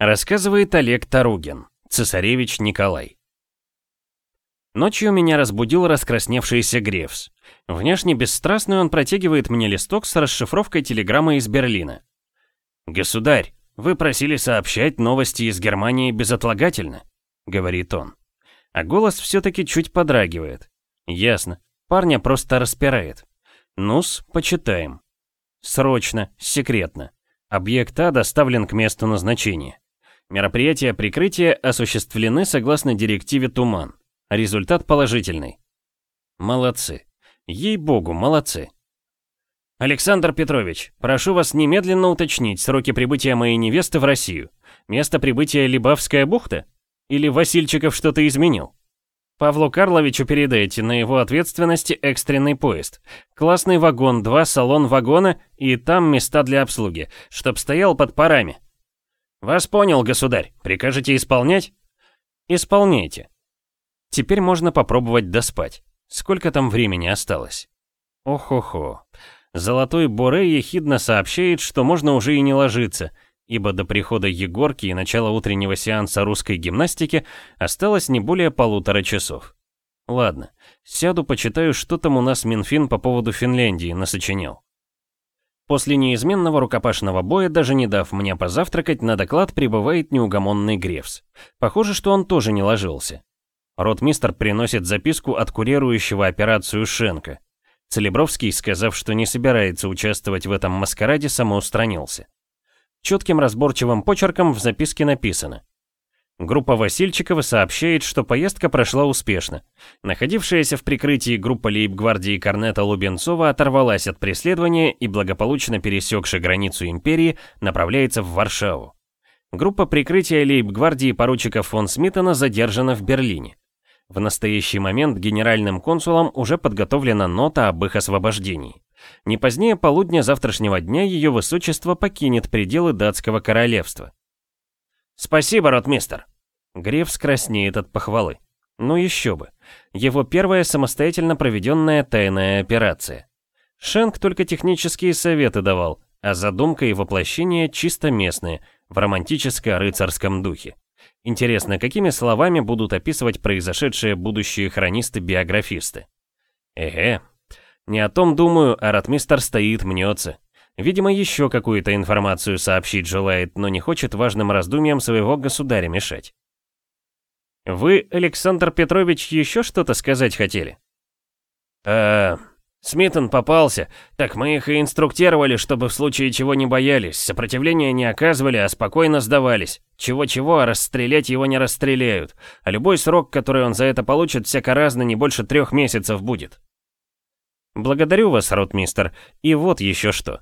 Рассказывает Олег Таругин, цесаревич Николай. Ночью меня разбудил раскрасневшийся Грефс. Внешне бесстрастный он протягивает мне листок с расшифровкой телеграммы из Берлина. «Государь, вы просили сообщать новости из Германии безотлагательно», — говорит он. А голос все-таки чуть подрагивает. Ясно, парня просто распирает. Ну-с, почитаем. Срочно, секретно. Объект А доставлен к месту назначения. Мероприятия прикрытия осуществлены согласно директиве «Туман». Результат положительный. Молодцы. Ей-богу, молодцы. Александр Петрович, прошу вас немедленно уточнить сроки прибытия моей невесты в Россию. Место прибытия Либавская бухта? Или Васильчиков что-то изменил? Павлу Карловичу передайте на его ответственности экстренный поезд. Классный вагон, два салон вагона и там места для обслуги, чтоб стоял под парами. «Вас понял, государь. Прикажете исполнять?» «Исполняйте». Теперь можно попробовать доспать. Сколько там времени осталось? Ох-хо-хо. Золотой Боре ехидно сообщает, что можно уже и не ложиться, ибо до прихода Егорки и начала утреннего сеанса русской гимнастики осталось не более полутора часов. Ладно, сяду почитаю, что там у нас Минфин по поводу Финляндии насочинял. После неизменного рукопашного боя, даже не дав мне позавтракать, на доклад прибывает неугомонный Гревс. Похоже, что он тоже не ложился. Ротмистр приносит записку от курирующего операцию Шенка. Целебровский, сказав, что не собирается участвовать в этом маскараде, самоустранился. Четким разборчивым почерком в записке написано Группа Васильчикова сообщает, что поездка прошла успешно. Находившаяся в прикрытии группа лейб-гвардии Корнета Лубенцова оторвалась от преследования и, благополучно пересекши границу империи, направляется в Варшаву. Группа прикрытия лейб-гвардии поручика фон Смитона задержана в Берлине. В настоящий момент генеральным консулом уже подготовлена нота об их освобождении. Не позднее полудня завтрашнего дня ее высочество покинет пределы датского королевства. «Спасибо, ротмистер!» Греф скраснеет от похвалы. Ну еще бы. Его первая самостоятельно проведенная тайная операция. Шенк только технические советы давал, а задумка и воплощение чисто местные, в романтическо-рыцарском духе. Интересно, какими словами будут описывать произошедшие будущие хронисты-биографисты? Эге, не о том думаю, а ратмистер стоит, мнется. Видимо, еще какую-то информацию сообщить желает, но не хочет важным раздумьям своего государя мешать. Вы, Александр Петрович, еще что-то сказать хотели? Э, Смитон попался. Так мы их и инструктировали, чтобы в случае чего не боялись, сопротивления не оказывали, а спокойно сдавались. Чего-чего, а расстрелять его не расстреляют. А любой срок, который он за это получит, всяко разно не больше трех месяцев будет. Благодарю вас, ротмистер. И вот еще что.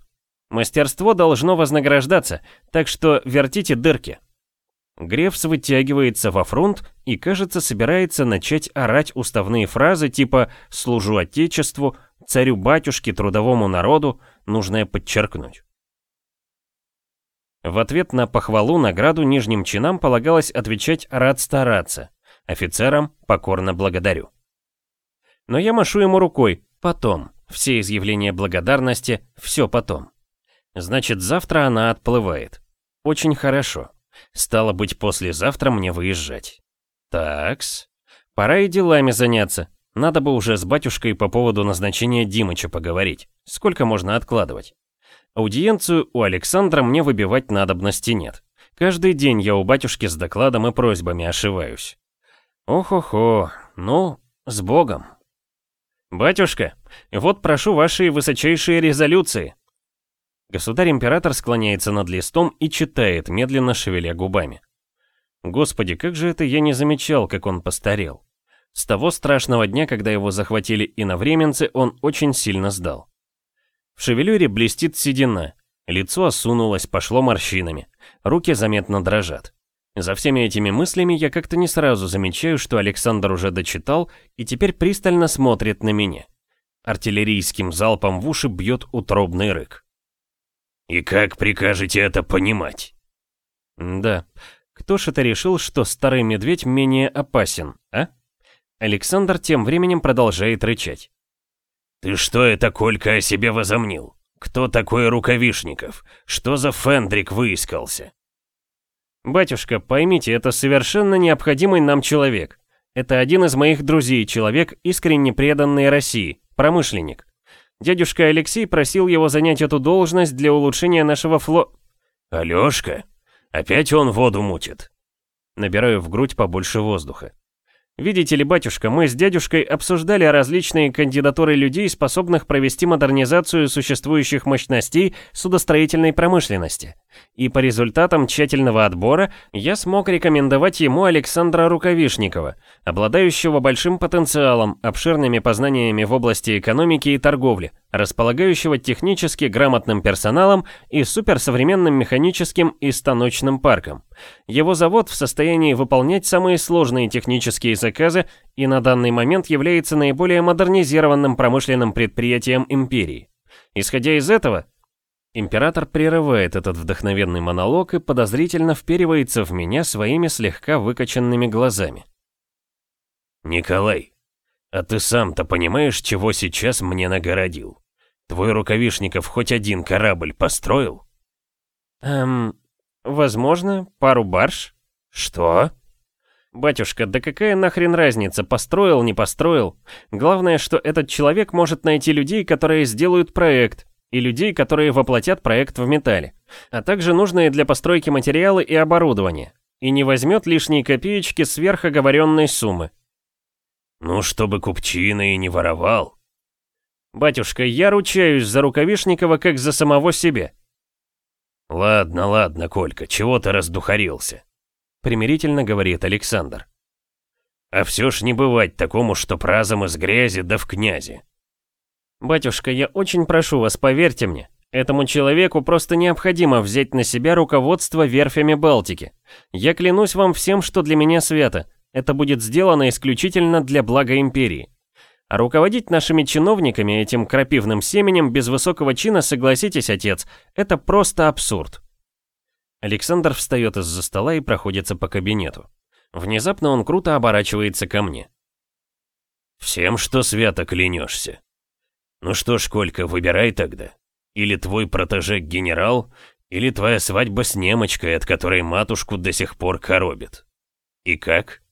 Мастерство должно вознаграждаться, так что вертите дырки. Грефс вытягивается во фронт и, кажется, собирается начать орать уставные фразы типа «служу Отечеству», «царю-батюшке», «трудовому народу», нужное подчеркнуть. В ответ на похвалу награду нижним чинам полагалось отвечать «рад стараться», офицерам «покорно благодарю». Но я машу ему рукой «потом», все изъявления благодарности «все потом». Значит, завтра она отплывает. Очень хорошо. Стало быть, послезавтра мне выезжать. Такс. Пора и делами заняться. Надо бы уже с батюшкой по поводу назначения Димыча поговорить. Сколько можно откладывать? Аудиенцию у Александра мне выбивать надобности нет. Каждый день я у батюшки с докладом и просьбами ошиваюсь. Ох-охо, ну, с Богом. Батюшка, вот прошу ваши высочайшие резолюции. Государь-император склоняется над листом и читает, медленно шевеля губами. Господи, как же это я не замечал, как он постарел. С того страшного дня, когда его захватили иновременцы, он очень сильно сдал. В шевелюре блестит седина, лицо осунулось, пошло морщинами, руки заметно дрожат. За всеми этими мыслями я как-то не сразу замечаю, что Александр уже дочитал и теперь пристально смотрит на меня. Артиллерийским залпом в уши бьет утробный рык. «И как прикажете это понимать?» «Да, кто ж это решил, что старый медведь менее опасен, а?» Александр тем временем продолжает рычать. «Ты что это, Колька, о себе возомнил? Кто такой Рукавишников? Что за Фендрик выискался?» «Батюшка, поймите, это совершенно необходимый нам человек. Это один из моих друзей, человек, искренне преданный России, промышленник. Дядюшка Алексей просил его занять эту должность для улучшения нашего фло...» «Алёшка? Опять он воду мутит?» Набираю в грудь побольше воздуха. Видите ли, батюшка, мы с дядюшкой обсуждали различные кандидатуры людей, способных провести модернизацию существующих мощностей судостроительной промышленности. И по результатам тщательного отбора я смог рекомендовать ему Александра Рукавишникова, обладающего большим потенциалом, обширными познаниями в области экономики и торговли, располагающего технически грамотным персоналом и суперсовременным механическим и станочным парком. Его завод в состоянии выполнять самые сложные технические заказы и на данный момент является наиболее модернизированным промышленным предприятием империи. Исходя из этого, император прерывает этот вдохновенный монолог и подозрительно вперивается в меня своими слегка выкоченными глазами. «Николай, а ты сам-то понимаешь, чего сейчас мне нагородил? Твой Рукавишников хоть один корабль построил?» «Эм, возможно, пару барж?» «Что?» «Батюшка, да какая нахрен разница, построил, не построил? Главное, что этот человек может найти людей, которые сделают проект, и людей, которые воплотят проект в металле, а также нужные для постройки материалы и оборудование, и не возьмет лишние копеечки сверх оговоренной суммы. Ну, чтобы купчина и не воровал. Батюшка, я ручаюсь за Рукавишникова как за самого себя. Ладно, ладно, Колька, чего ты раздухарился? Примирительно говорит Александр. А все ж не бывать такому, что разом из грязи да в князи. Батюшка, я очень прошу вас, поверьте мне, Этому человеку просто необходимо взять на себя руководство верфями Балтики. Я клянусь вам всем, что для меня свято. Это будет сделано исключительно для блага империи. А руководить нашими чиновниками этим крапивным семенем без высокого чина, согласитесь, отец, это просто абсурд. Александр встает из-за стола и проходится по кабинету. Внезапно он круто оборачивается ко мне. «Всем, что свято клянешься. Ну что ж, Колька, выбирай тогда. Или твой протеже генерал, или твоя свадьба с немочкой, от которой матушку до сих пор коробит. И как?»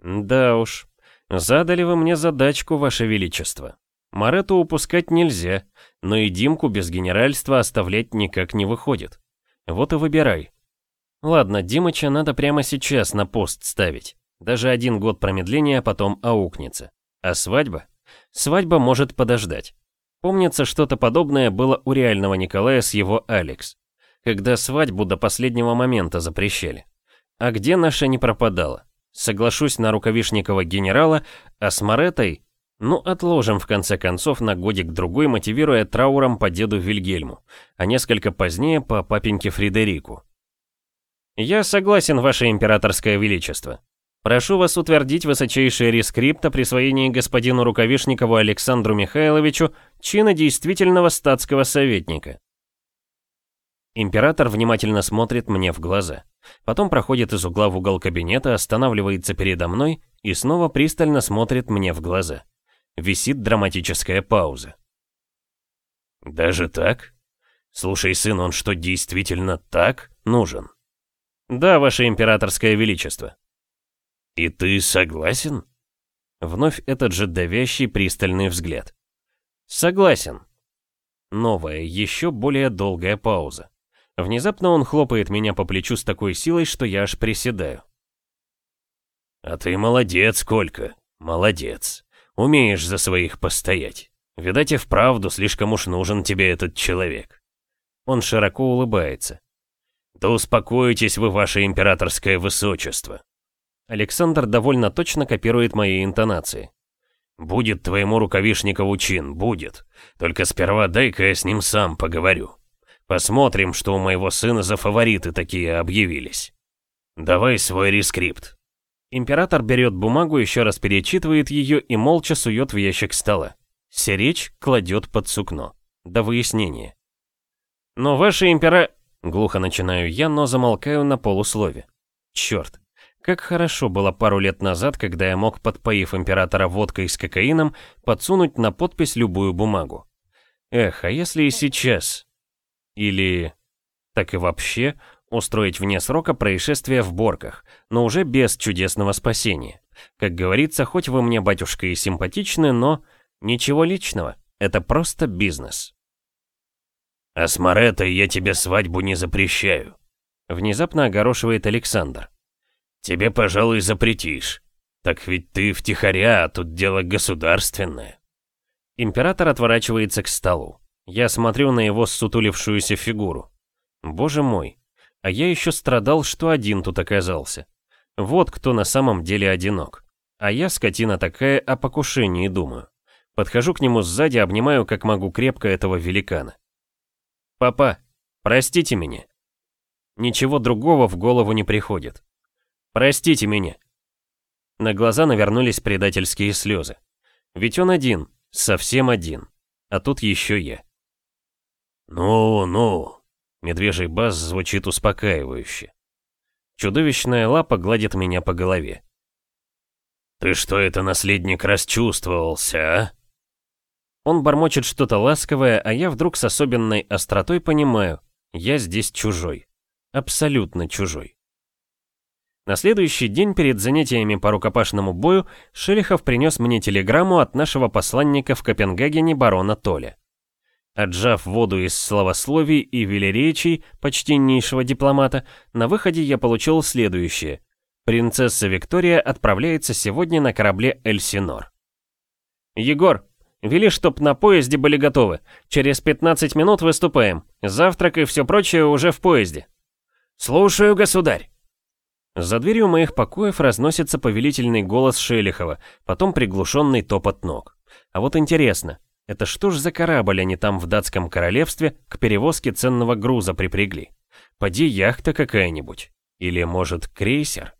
«Да уж, задали вы мне задачку, Ваше Величество. Марету упускать нельзя, но и Димку без генеральства оставлять никак не выходит. Вот и выбирай. Ладно, Димыча надо прямо сейчас на пост ставить. Даже один год промедления потом аукнется. А свадьба? Свадьба может подождать. Помнится, что-то подобное было у реального Николая с его Алекс. Когда свадьбу до последнего момента запрещали. А где наша не пропадала? Соглашусь на рукавишникова генерала, а с Маретой... Ну, отложим в конце концов на годик-другой, мотивируя трауром по деду Вильгельму, а несколько позднее по папеньке Фредерику. Я согласен, ваше императорское величество. Прошу вас утвердить высочайший рескрипт о присвоении господину Рукавишникову Александру Михайловичу чина действительного статского советника. Император внимательно смотрит мне в глаза. Потом проходит из угла в угол кабинета, останавливается передо мной и снова пристально смотрит мне в глаза. Висит драматическая пауза. «Даже так? Слушай, сын, он что, действительно так нужен?» «Да, ваше императорское величество». «И ты согласен?» Вновь этот же давящий пристальный взгляд. «Согласен». Новая, еще более долгая пауза. Внезапно он хлопает меня по плечу с такой силой, что я аж приседаю. «А ты молодец, Колька, молодец. Умеешь за своих постоять. Видать и вправду слишком уж нужен тебе этот человек». Он широко улыбается. «Да успокойтесь вы, ваше императорское высочество». Александр довольно точно копирует мои интонации. «Будет твоему рукавишникову чин, будет. Только сперва дай-ка я с ним сам поговорю». Посмотрим, что у моего сына за фавориты такие объявились. Давай свой рескрипт. Император берет бумагу, еще раз перечитывает ее и молча сует в ящик стола. Серечь кладет под сукно. До выяснения. Но ваше импера... Глухо начинаю я, но замолкаю на полуслове. Черт. Как хорошо было пару лет назад, когда я мог, подпоив императора водкой с кокаином, подсунуть на подпись любую бумагу. Эх, а если и сейчас? Или... Так и вообще, устроить вне срока происшествие в Борках, но уже без чудесного спасения. Как говорится, хоть вы мне, батюшка, и симпатичны, но ничего личного, это просто бизнес. «А с я тебе свадьбу не запрещаю», — внезапно огорошивает Александр. «Тебе, пожалуй, запретишь. Так ведь ты втихаря, а тут дело государственное». Император отворачивается к столу. Я смотрю на его ссутулившуюся фигуру. Боже мой, а я еще страдал, что один тут оказался. Вот кто на самом деле одинок. А я, скотина такая, о покушении думаю. Подхожу к нему сзади, обнимаю как могу крепко этого великана. «Папа, простите меня». Ничего другого в голову не приходит. «Простите меня». На глаза навернулись предательские слезы. Ведь он один, совсем один. А тут еще я. «Ну, ну», — медвежий бас звучит успокаивающе. Чудовищная лапа гладит меня по голове. «Ты что это, наследник, расчувствовался, а?» Он бормочет что-то ласковое, а я вдруг с особенной остротой понимаю, я здесь чужой. Абсолютно чужой. На следующий день перед занятиями по рукопашному бою Шелихов принес мне телеграмму от нашего посланника в Копенгагене барона Толя. Отжав воду из словословий и велеречий почтеннейшего дипломата, на выходе я получил следующее. Принцесса Виктория отправляется сегодня на корабле Эльсинор. «Егор, Вели, чтоб на поезде были готовы. Через 15 минут выступаем. Завтрак и все прочее уже в поезде. Слушаю, государь. За дверью моих покоев разносится повелительный голос Шелихова, потом приглушенный топот ног. А вот интересно, это что ж за корабль они там в датском королевстве к перевозке ценного груза припрягли? Поди яхта какая-нибудь. Или, может, крейсер?